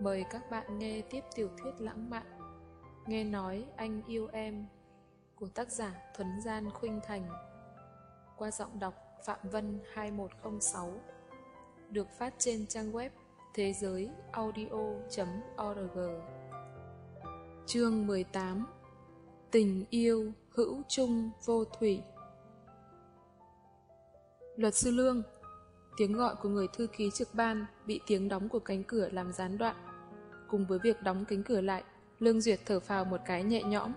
Mời các bạn nghe tiếp tiểu thuyết lãng mạn Nghe nói anh yêu em của tác giả Thuấn Gian Khuynh Thành qua giọng đọc Phạm Vân 2106 được phát trên trang web thế giới audio.org Chương 18 Tình yêu hữu chung vô thủy Luật sư Lương, Tiếng gọi của người thư ký trực ban bị tiếng đóng của cánh cửa làm gián đoạn. Cùng với việc đóng cánh cửa lại, Lương Duyệt thở phào một cái nhẹ nhõm.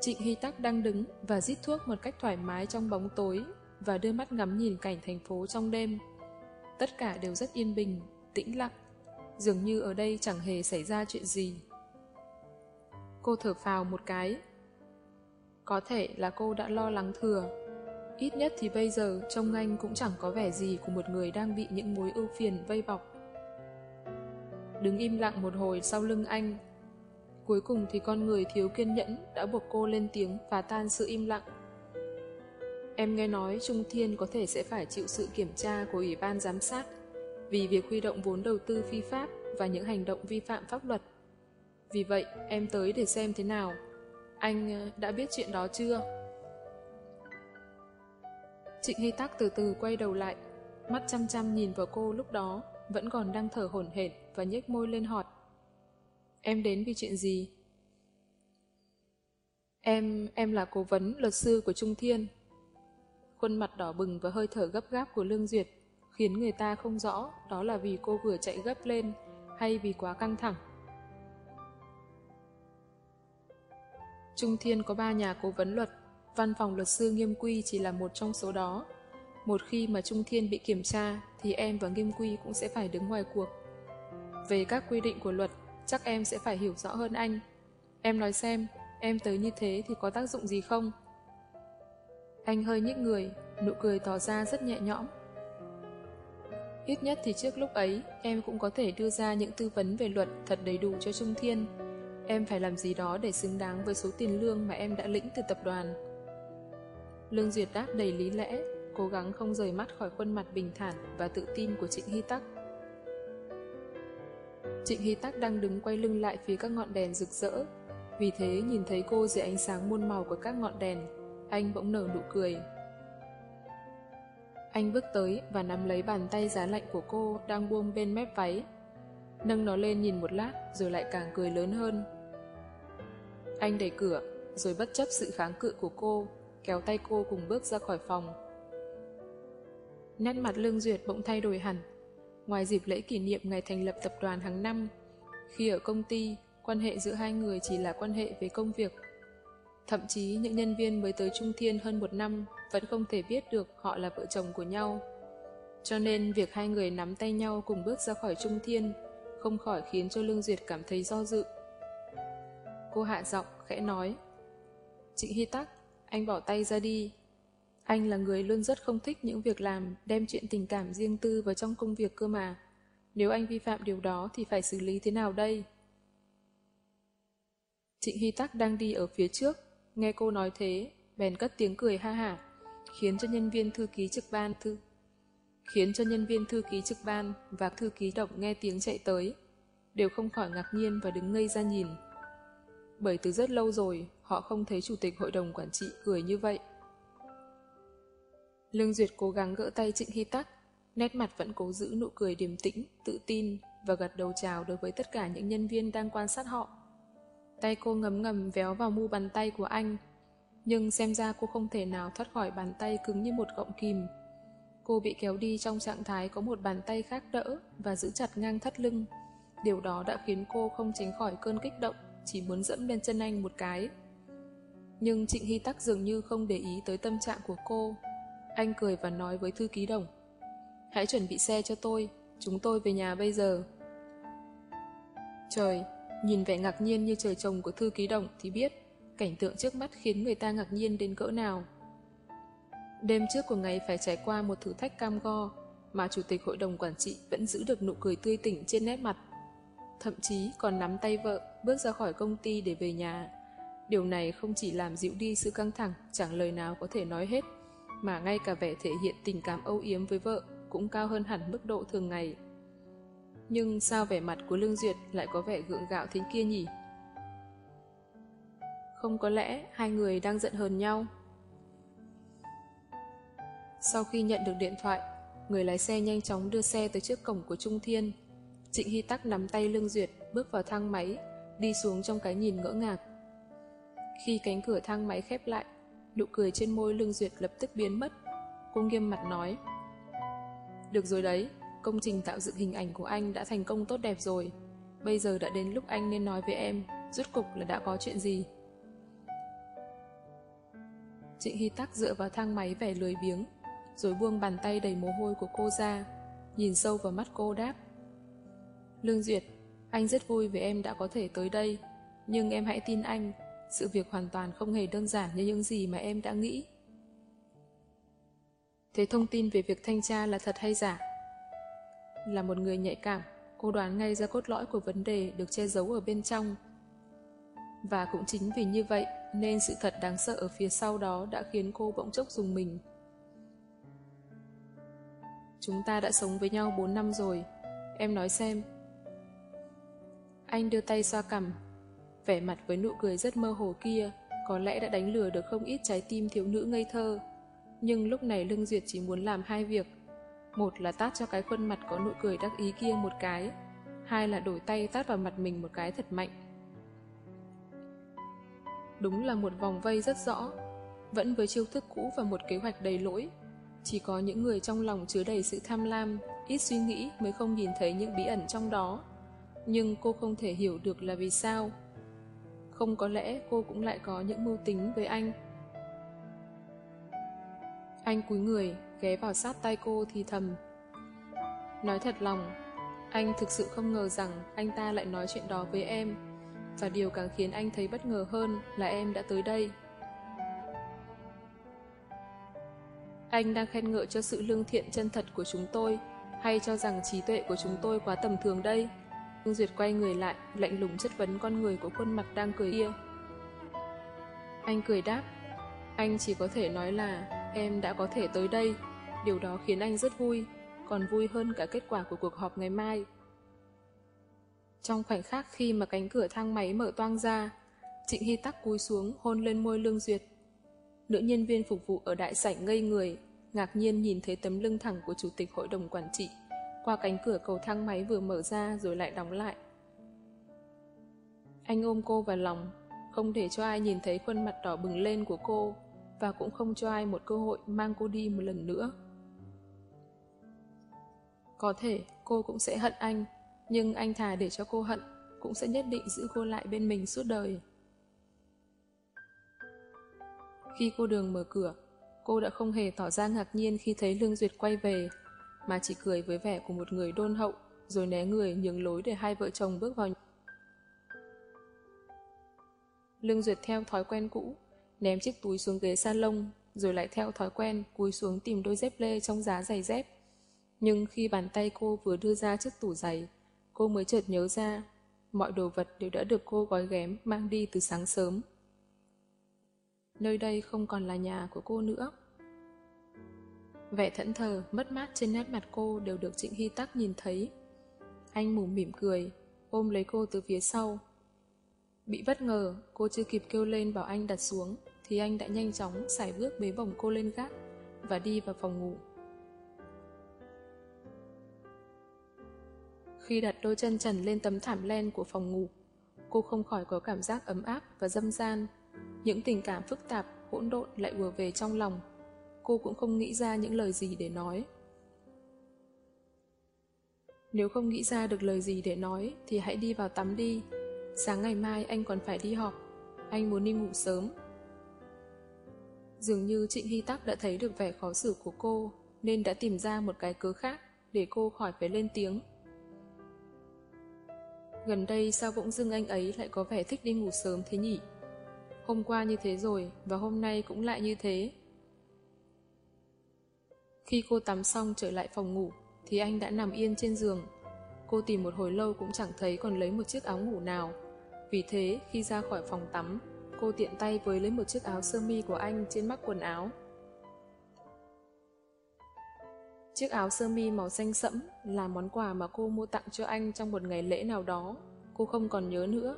Trịnh Hy Tắc đang đứng và rít thuốc một cách thoải mái trong bóng tối và đưa mắt ngắm nhìn cảnh thành phố trong đêm. Tất cả đều rất yên bình, tĩnh lặng, dường như ở đây chẳng hề xảy ra chuyện gì. Cô thở phào một cái. Có thể là cô đã lo lắng thừa Ít nhất thì bây giờ trông anh cũng chẳng có vẻ gì của một người đang bị những mối ưu phiền vây bọc. Đứng im lặng một hồi sau lưng anh. Cuối cùng thì con người thiếu kiên nhẫn đã buộc cô lên tiếng phá tan sự im lặng. Em nghe nói Trung Thiên có thể sẽ phải chịu sự kiểm tra của Ủy ban Giám sát vì việc huy động vốn đầu tư phi pháp và những hành động vi phạm pháp luật. Vì vậy, em tới để xem thế nào. Anh ờ, đã biết chuyện đó chưa? Trịnh Hy Tắc từ từ quay đầu lại, mắt chăm chăm nhìn vào cô lúc đó, vẫn còn đang thở hổn hển và nhếch môi lên hỏi. Em đến vì chuyện gì? Em, em là cố vấn luật sư của Trung Thiên. Khuôn mặt đỏ bừng và hơi thở gấp gáp của Lương Duyệt khiến người ta không rõ đó là vì cô vừa chạy gấp lên hay vì quá căng thẳng. Trung Thiên có ba nhà cố vấn luật Văn phòng luật sư Nghiêm Quy chỉ là một trong số đó. Một khi mà Trung Thiên bị kiểm tra, thì em và Nghiêm Quy cũng sẽ phải đứng ngoài cuộc. Về các quy định của luật, chắc em sẽ phải hiểu rõ hơn anh. Em nói xem, em tới như thế thì có tác dụng gì không? Anh hơi nhích người, nụ cười tỏ ra rất nhẹ nhõm. Ít nhất thì trước lúc ấy, em cũng có thể đưa ra những tư vấn về luật thật đầy đủ cho Trung Thiên. Em phải làm gì đó để xứng đáng với số tiền lương mà em đã lĩnh từ tập đoàn. Lương Duyệt đáp đầy lý lẽ, cố gắng không rời mắt khỏi khuôn mặt bình thản và tự tin của Trịnh Hy Tắc. Trịnh Hy Tắc đang đứng quay lưng lại phía các ngọn đèn rực rỡ. Vì thế nhìn thấy cô dưới ánh sáng muôn màu của các ngọn đèn, anh bỗng nở nụ cười. Anh bước tới và nắm lấy bàn tay giá lạnh của cô đang buông bên mép váy. Nâng nó lên nhìn một lát rồi lại càng cười lớn hơn. Anh đẩy cửa, rồi bất chấp sự kháng cự của cô, kéo tay cô cùng bước ra khỏi phòng. Nét mặt Lương Duyệt bỗng thay đổi hẳn. Ngoài dịp lễ kỷ niệm ngày thành lập tập đoàn hàng năm, khi ở công ty, quan hệ giữa hai người chỉ là quan hệ về công việc. Thậm chí những nhân viên mới tới Trung Thiên hơn một năm vẫn không thể biết được họ là vợ chồng của nhau. Cho nên việc hai người nắm tay nhau cùng bước ra khỏi Trung Thiên không khỏi khiến cho Lương Duyệt cảm thấy do dự. Cô hạ giọng, khẽ nói Trịnh Hy Tắc, anh bỏ tay ra đi. Anh là người luôn rất không thích những việc làm đem chuyện tình cảm riêng tư vào trong công việc cơ mà. Nếu anh vi phạm điều đó thì phải xử lý thế nào đây? Trịnh Hy Tắc đang đi ở phía trước, nghe cô nói thế, bèn cất tiếng cười ha hả, khiến cho nhân viên thư ký trực ban thư khiến cho nhân viên thư ký trực ban và thư ký động nghe tiếng chạy tới, đều không khỏi ngạc nhiên và đứng ngây ra nhìn. Bởi từ rất lâu rồi, họ không thấy chủ tịch hội đồng quản trị cười như vậy. Lương Duyệt cố gắng gỡ tay Trịnh Hy Tắc, nét mặt vẫn cố giữ nụ cười điềm tĩnh, tự tin và gật đầu chào đối với tất cả những nhân viên đang quan sát họ. Tay cô ngấm ngầm véo vào mu bàn tay của anh, nhưng xem ra cô không thể nào thoát khỏi bàn tay cứng như một gọng kìm. Cô bị kéo đi trong trạng thái có một bàn tay khác đỡ và giữ chặt ngang thắt lưng. Điều đó đã khiến cô không tránh khỏi cơn kích động, chỉ muốn dẫm lên chân anh một cái. Nhưng Trịnh Hy Tắc dường như không để ý tới tâm trạng của cô. Anh cười và nói với thư ký đồng. Hãy chuẩn bị xe cho tôi, chúng tôi về nhà bây giờ. Trời, nhìn vẻ ngạc nhiên như trời trồng của thư ký đồng thì biết cảnh tượng trước mắt khiến người ta ngạc nhiên đến cỡ nào. Đêm trước của ngày phải trải qua một thử thách cam go mà chủ tịch hội đồng quản trị vẫn giữ được nụ cười tươi tỉnh trên nét mặt. Thậm chí còn nắm tay vợ bước ra khỏi công ty để về nhà. Điều này không chỉ làm dịu đi sự căng thẳng, chẳng lời nào có thể nói hết, mà ngay cả vẻ thể hiện tình cảm âu yếm với vợ cũng cao hơn hẳn mức độ thường ngày. Nhưng sao vẻ mặt của Lương Duyệt lại có vẻ gượng gạo thế kia nhỉ? Không có lẽ hai người đang giận hờn nhau? Sau khi nhận được điện thoại, người lái xe nhanh chóng đưa xe tới trước cổng của Trung Thiên. Trịnh Hy Tắc nắm tay Lương Duyệt, bước vào thang máy, đi xuống trong cái nhìn ngỡ ngạc. Khi cánh cửa thang máy khép lại, nụ cười trên môi Lương Duyệt lập tức biến mất. Cô nghiêm mặt nói, Được rồi đấy, công trình tạo dựng hình ảnh của anh đã thành công tốt đẹp rồi. Bây giờ đã đến lúc anh nên nói với em, rốt cục là đã có chuyện gì. Trịnh Hy Tắc dựa vào thang máy vẻ lười biếng, rồi buông bàn tay đầy mồ hôi của cô ra, nhìn sâu vào mắt cô đáp. Lương Duyệt, anh rất vui vì em đã có thể tới đây, nhưng em hãy tin anh, sự việc hoàn toàn không hề đơn giản như những gì mà em đã nghĩ. Thế thông tin về việc thanh tra là thật hay giả? Là một người nhạy cảm, cô đoán ngay ra cốt lõi của vấn đề được che giấu ở bên trong. Và cũng chính vì như vậy nên sự thật đáng sợ ở phía sau đó đã khiến cô bỗng chốc dùng mình. Chúng ta đã sống với nhau 4 năm rồi. Em nói xem. Anh đưa tay xoa cằm, vẻ mặt với nụ cười rất mơ hồ kia, có lẽ đã đánh lừa được không ít trái tim thiếu nữ ngây thơ. Nhưng lúc này Lương Duyệt chỉ muốn làm hai việc. Một là tát cho cái khuôn mặt có nụ cười đắc ý kia một cái, hai là đổi tay tát vào mặt mình một cái thật mạnh. Đúng là một vòng vây rất rõ, vẫn với chiêu thức cũ và một kế hoạch đầy lỗi. Chỉ có những người trong lòng chứa đầy sự tham lam, ít suy nghĩ mới không nhìn thấy những bí ẩn trong đó. Nhưng cô không thể hiểu được là vì sao. Không có lẽ cô cũng lại có những mưu tính với anh. Anh cúi người, ghé vào sát tay cô thì thầm. Nói thật lòng, anh thực sự không ngờ rằng anh ta lại nói chuyện đó với em. Và điều càng khiến anh thấy bất ngờ hơn là em đã tới đây. Anh đang khen ngợi cho sự lương thiện chân thật của chúng tôi, hay cho rằng trí tuệ của chúng tôi quá tầm thường đây? Vương Duyệt quay người lại, lạnh lùng chất vấn con người của khuôn mặt đang cười kia. Anh cười đáp, anh chỉ có thể nói là em đã có thể tới đây, điều đó khiến anh rất vui, còn vui hơn cả kết quả của cuộc họp ngày mai. Trong khoảnh khắc khi mà cánh cửa thang máy mở toang ra, Trịnh Hy Tắc cúi xuống hôn lên môi Lương Duyệt. Nữ nhân viên phục vụ ở đại sảnh ngây người, ngạc nhiên nhìn thấy tấm lưng thẳng của chủ tịch hội đồng quản trị qua cánh cửa cầu thang máy vừa mở ra rồi lại đóng lại. Anh ôm cô vào lòng, không để cho ai nhìn thấy khuôn mặt đỏ bừng lên của cô và cũng không cho ai một cơ hội mang cô đi một lần nữa. Có thể cô cũng sẽ hận anh, nhưng anh thà để cho cô hận, cũng sẽ nhất định giữ cô lại bên mình suốt đời. Khi cô đường mở cửa, cô đã không hề tỏ ra ngạc nhiên khi thấy Lương Duyệt quay về, mà chỉ cười với vẻ của một người đôn hậu, rồi né người nhường lối để hai vợ chồng bước vào. Lương Duyệt theo thói quen cũ, ném chiếc túi xuống ghế salon, rồi lại theo thói quen cúi xuống tìm đôi dép lê trong giá giày dép. Nhưng khi bàn tay cô vừa đưa ra chiếc tủ giày, cô mới chợt nhớ ra, mọi đồ vật đều đã được cô gói ghém mang đi từ sáng sớm. Nơi đây không còn là nhà của cô nữa. Vẻ thẫn thờ, mất mát trên nét mặt cô đều được Trịnh Hy Tắc nhìn thấy. Anh mù mỉm cười, ôm lấy cô từ phía sau. Bị bất ngờ, cô chưa kịp kêu lên bảo anh đặt xuống, thì anh đã nhanh chóng xài bước bế bồng cô lên gác và đi vào phòng ngủ. Khi đặt đôi chân trần lên tấm thảm len của phòng ngủ, cô không khỏi có cảm giác ấm áp và dâm gian. Những tình cảm phức tạp, hỗn độn lại vừa về trong lòng cô cũng không nghĩ ra những lời gì để nói. Nếu không nghĩ ra được lời gì để nói, thì hãy đi vào tắm đi. Sáng ngày mai, anh còn phải đi họp. Anh muốn đi ngủ sớm. Dường như Trịnh Hy Tắc đã thấy được vẻ khó xử của cô, nên đã tìm ra một cái cớ khác để cô khỏi phải lên tiếng. Gần đây sao bỗng dưng anh ấy lại có vẻ thích đi ngủ sớm thế nhỉ? Hôm qua như thế rồi, và hôm nay cũng lại như thế. Khi cô tắm xong trở lại phòng ngủ, thì anh đã nằm yên trên giường. Cô tìm một hồi lâu cũng chẳng thấy còn lấy một chiếc áo ngủ nào. Vì thế, khi ra khỏi phòng tắm, cô tiện tay với lấy một chiếc áo sơ mi của anh trên mắc quần áo. Chiếc áo sơ mi màu xanh sẫm là món quà mà cô mua tặng cho anh trong một ngày lễ nào đó. Cô không còn nhớ nữa.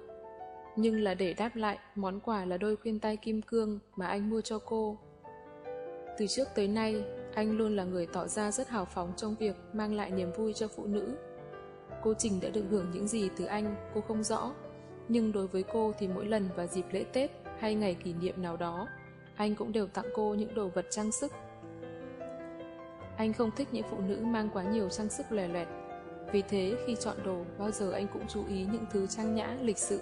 Nhưng là để đáp lại, món quà là đôi khuyên tai kim cương mà anh mua cho cô. Từ trước tới nay, anh luôn là người tỏ ra rất hào phóng trong việc mang lại niềm vui cho phụ nữ. Cô Trình đã được hưởng những gì từ anh, cô không rõ. Nhưng đối với cô thì mỗi lần vào dịp lễ Tết hay ngày kỷ niệm nào đó, anh cũng đều tặng cô những đồ vật trang sức. Anh không thích những phụ nữ mang quá nhiều trang sức lòe loẹt. Vì thế khi chọn đồ, bao giờ anh cũng chú ý những thứ trang nhã, lịch sự.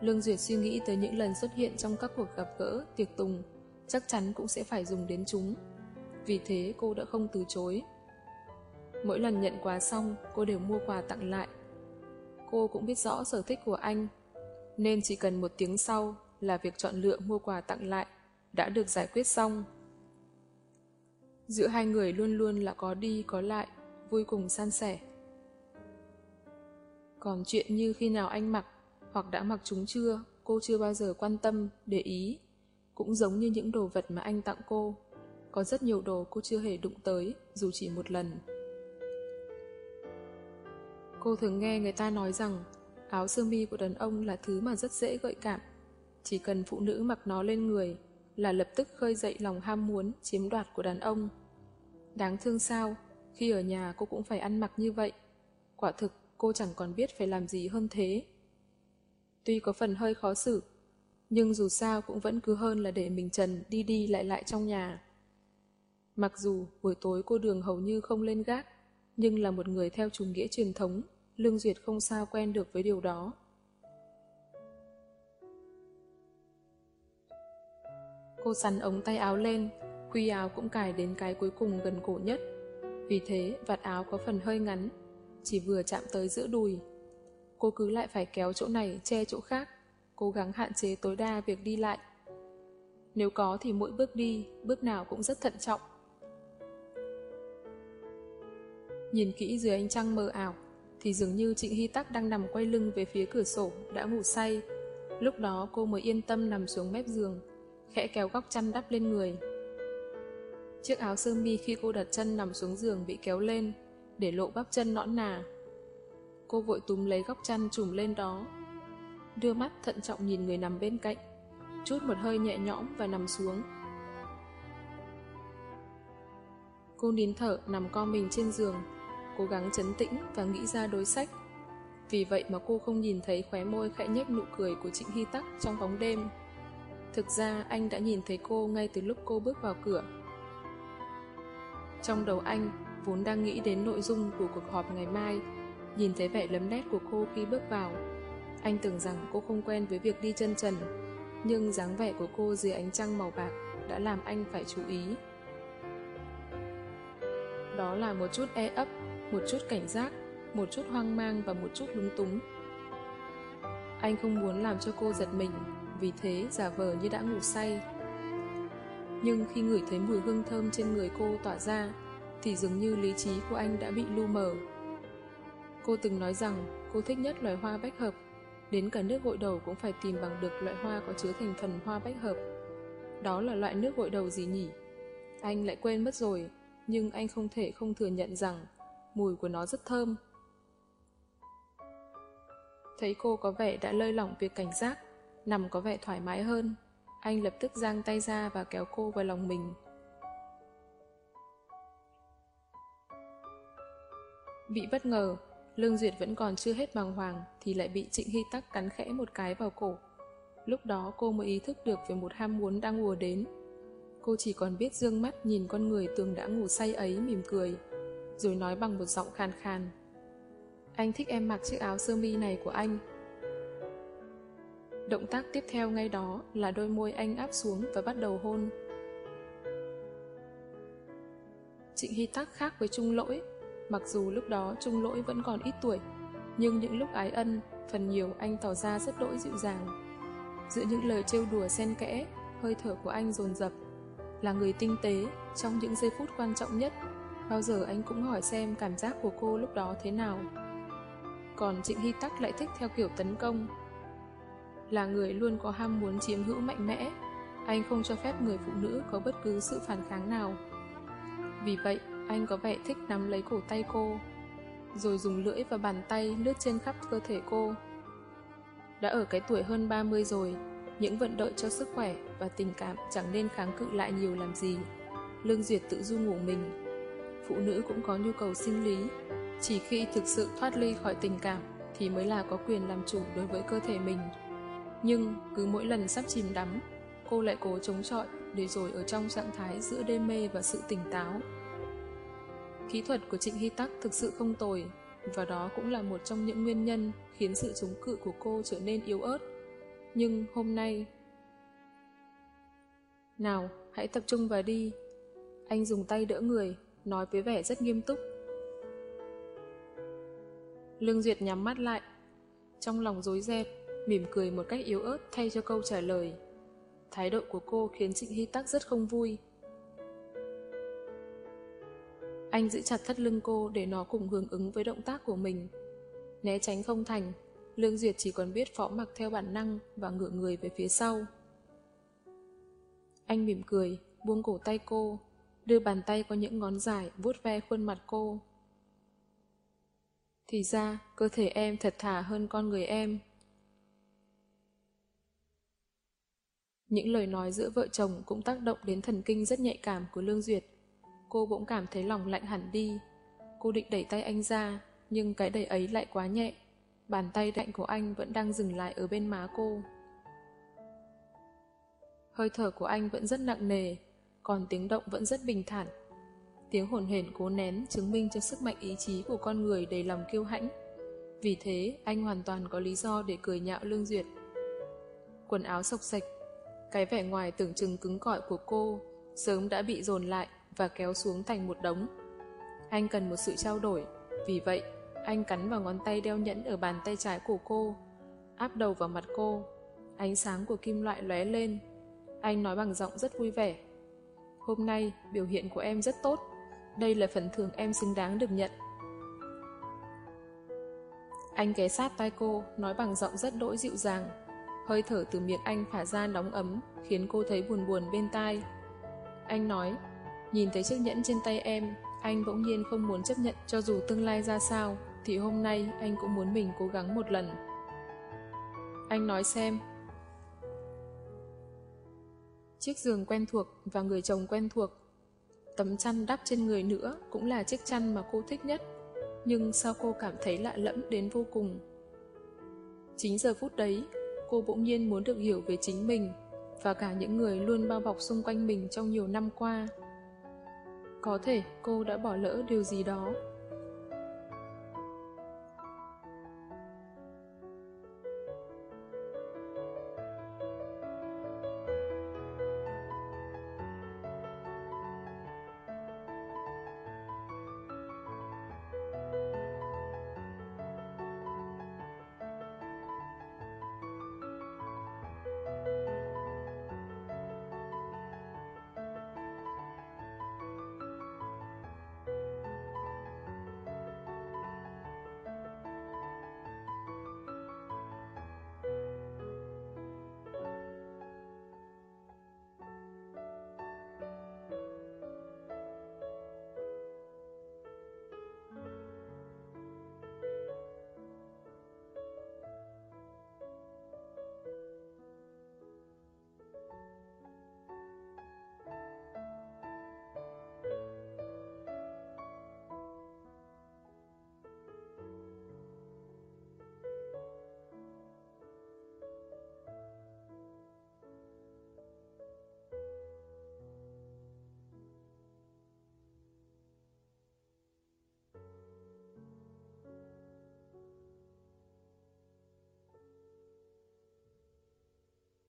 Lương Duyệt suy nghĩ tới những lần xuất hiện trong các cuộc gặp gỡ, tiệc tùng, chắc chắn cũng sẽ phải dùng đến chúng. Vì thế cô đã không từ chối. Mỗi lần nhận quà xong, cô đều mua quà tặng lại. Cô cũng biết rõ sở thích của anh, nên chỉ cần một tiếng sau là việc chọn lựa mua quà tặng lại đã được giải quyết xong. Giữa hai người luôn luôn là có đi có lại, vui cùng san sẻ. Còn chuyện như khi nào anh mặc hoặc đã mặc chúng chưa, cô chưa bao giờ quan tâm, để ý. Cũng giống như những đồ vật mà anh tặng cô. Có rất nhiều đồ cô chưa hề đụng tới, dù chỉ một lần. Cô thường nghe người ta nói rằng áo sơ mi của đàn ông là thứ mà rất dễ gợi cảm. Chỉ cần phụ nữ mặc nó lên người là lập tức khơi dậy lòng ham muốn, chiếm đoạt của đàn ông. Đáng thương sao, khi ở nhà cô cũng phải ăn mặc như vậy. Quả thực, cô chẳng còn biết phải làm gì hơn thế. Tuy có phần hơi khó xử, nhưng dù sao cũng vẫn cứ hơn là để mình trần đi đi lại lại trong nhà. Mặc dù buổi tối cô đường hầu như không lên gác, nhưng là một người theo chủ nghĩa truyền thống, Lương Duyệt không sao quen được với điều đó. Cô sắn ống tay áo lên, khuy áo cũng cài đến cái cuối cùng gần cổ nhất. Vì thế, vạt áo có phần hơi ngắn, chỉ vừa chạm tới giữa đùi. Cô cứ lại phải kéo chỗ này che chỗ khác, cố gắng hạn chế tối đa việc đi lại. Nếu có thì mỗi bước đi, bước nào cũng rất thận trọng. Nhìn kỹ dưới ánh trăng mờ ảo, thì dường như Trịnh Hy Tắc đang nằm quay lưng về phía cửa sổ, đã ngủ say. Lúc đó cô mới yên tâm nằm xuống mép giường, khẽ kéo góc chăn đắp lên người. Chiếc áo sơ mi khi cô đặt chân nằm xuống giường bị kéo lên, để lộ bắp chân nõn nà. Cô vội túm lấy góc chăn trùm lên đó, đưa mắt thận trọng nhìn người nằm bên cạnh, chút một hơi nhẹ nhõm và nằm xuống. Cô nín thở nằm co mình trên giường, cố gắng chấn tĩnh và nghĩ ra đối sách. Vì vậy mà cô không nhìn thấy khóe môi khẽ nhếch nụ cười của Trịnh Hy Tắc trong bóng đêm. Thực ra anh đã nhìn thấy cô ngay từ lúc cô bước vào cửa. Trong đầu anh, vốn đang nghĩ đến nội dung của cuộc họp ngày mai, nhìn thấy vẻ lấm nét của cô khi bước vào. Anh tưởng rằng cô không quen với việc đi chân trần, nhưng dáng vẻ của cô dưới ánh trăng màu bạc đã làm anh phải chú ý. Đó là một chút e ấp, một chút cảnh giác, một chút hoang mang và một chút lúng túng. Anh không muốn làm cho cô giật mình, vì thế giả vờ như đã ngủ say. Nhưng khi ngửi thấy mùi hương thơm trên người cô tỏa ra, thì dường như lý trí của anh đã bị lu mờ. Cô từng nói rằng cô thích nhất loài hoa bách hợp, đến cả nước gội đầu cũng phải tìm bằng được loại hoa có chứa thành phần hoa bách hợp. Đó là loại nước gội đầu gì nhỉ? Anh lại quên mất rồi, nhưng anh không thể không thừa nhận rằng mùi của nó rất thơm. Thấy cô có vẻ đã lơi lỏng việc cảnh giác, nằm có vẻ thoải mái hơn, anh lập tức giang tay ra và kéo cô vào lòng mình. Bị bất ngờ, Lương Duyệt vẫn còn chưa hết bàng hoàng thì lại bị Trịnh Hy Tắc cắn khẽ một cái vào cổ. Lúc đó cô mới ý thức được về một ham muốn đang ùa đến. Cô chỉ còn biết dương mắt nhìn con người tưởng đã ngủ say ấy mỉm cười, rồi nói bằng một giọng khàn khàn. Anh thích em mặc chiếc áo sơ mi này của anh. Động tác tiếp theo ngay đó là đôi môi anh áp xuống và bắt đầu hôn. Trịnh Hy Tắc khác với Trung Lỗi, mặc dù lúc đó Trung Lỗi vẫn còn ít tuổi, nhưng những lúc ái ân, phần nhiều anh tỏ ra rất đỗi dịu dàng. Giữa những lời trêu đùa xen kẽ, hơi thở của anh dồn dập. Là người tinh tế, trong những giây phút quan trọng nhất, bao giờ anh cũng hỏi xem cảm giác của cô lúc đó thế nào. Còn Trịnh Hy Tắc lại thích theo kiểu tấn công, là người luôn có ham muốn chiếm hữu mạnh mẽ, anh không cho phép người phụ nữ có bất cứ sự phản kháng nào. Vì vậy, anh có vẻ thích nắm lấy cổ tay cô, rồi dùng lưỡi và bàn tay lướt trên khắp cơ thể cô. Đã ở cái tuổi hơn 30 rồi, những vận động cho sức khỏe và tình cảm chẳng nên kháng cự lại nhiều làm gì. Lương Duyệt tự du ngủ mình. Phụ nữ cũng có nhu cầu sinh lý. Chỉ khi thực sự thoát ly khỏi tình cảm thì mới là có quyền làm chủ đối với cơ thể mình. Nhưng cứ mỗi lần sắp chìm đắm, cô lại cố chống chọi để rồi ở trong trạng thái giữa đêm mê và sự tỉnh táo. Kỹ thuật của Trịnh Hy Tắc thực sự không tồi, và đó cũng là một trong những nguyên nhân khiến sự chống cự của cô trở nên yếu ớt. Nhưng hôm nay... Nào, hãy tập trung vào đi. Anh dùng tay đỡ người, nói với vẻ rất nghiêm túc. Lương Duyệt nhắm mắt lại. Trong lòng rối ren, mỉm cười một cách yếu ớt thay cho câu trả lời. Thái độ của cô khiến Trịnh Hy Tắc rất không vui. Anh giữ chặt thắt lưng cô để nó cùng hưởng ứng với động tác của mình. Né tránh không thành, Lương Duyệt chỉ còn biết phó mặc theo bản năng và ngửa người về phía sau. Anh mỉm cười, buông cổ tay cô, đưa bàn tay có những ngón dài vuốt ve khuôn mặt cô. Thì ra, cơ thể em thật thà hơn con người em. Những lời nói giữa vợ chồng cũng tác động đến thần kinh rất nhạy cảm của Lương Duyệt. Cô bỗng cảm thấy lòng lạnh hẳn đi. Cô định đẩy tay anh ra, nhưng cái đẩy ấy lại quá nhẹ. Bàn tay lạnh của anh vẫn đang dừng lại ở bên má cô. Hơi thở của anh vẫn rất nặng nề, còn tiếng động vẫn rất bình thản. Tiếng hồn hển cố nén chứng minh cho sức mạnh ý chí của con người đầy lòng kiêu hãnh. Vì thế, anh hoàn toàn có lý do để cười nhạo Lương Duyệt. Quần áo sộc sạch, cái vẻ ngoài tưởng chừng cứng cỏi của cô sớm đã bị dồn lại và kéo xuống thành một đống. Anh cần một sự trao đổi, vì vậy anh cắn vào ngón tay đeo nhẫn ở bàn tay trái của cô, áp đầu vào mặt cô. Ánh sáng của kim loại lóe lên. Anh nói bằng giọng rất vui vẻ. Hôm nay, biểu hiện của em rất tốt. Đây là phần thưởng em xứng đáng được nhận. Anh ghé sát tay cô, nói bằng giọng rất đỗi dịu dàng. Hơi thở từ miệng anh phả ra nóng ấm, khiến cô thấy buồn buồn bên tai. Anh nói, nhìn thấy chiếc nhẫn trên tay em, anh bỗng nhiên không muốn chấp nhận cho dù tương lai ra sao, thì hôm nay anh cũng muốn mình cố gắng một lần. Anh nói xem. Chiếc giường quen thuộc và người chồng quen thuộc. Tấm chăn đắp trên người nữa cũng là chiếc chăn mà cô thích nhất. Nhưng sao cô cảm thấy lạ lẫm đến vô cùng? Chính giờ phút đấy, cô bỗng nhiên muốn được hiểu về chính mình và cả những người luôn bao bọc xung quanh mình trong nhiều năm qua. Có thể cô đã bỏ lỡ điều gì đó.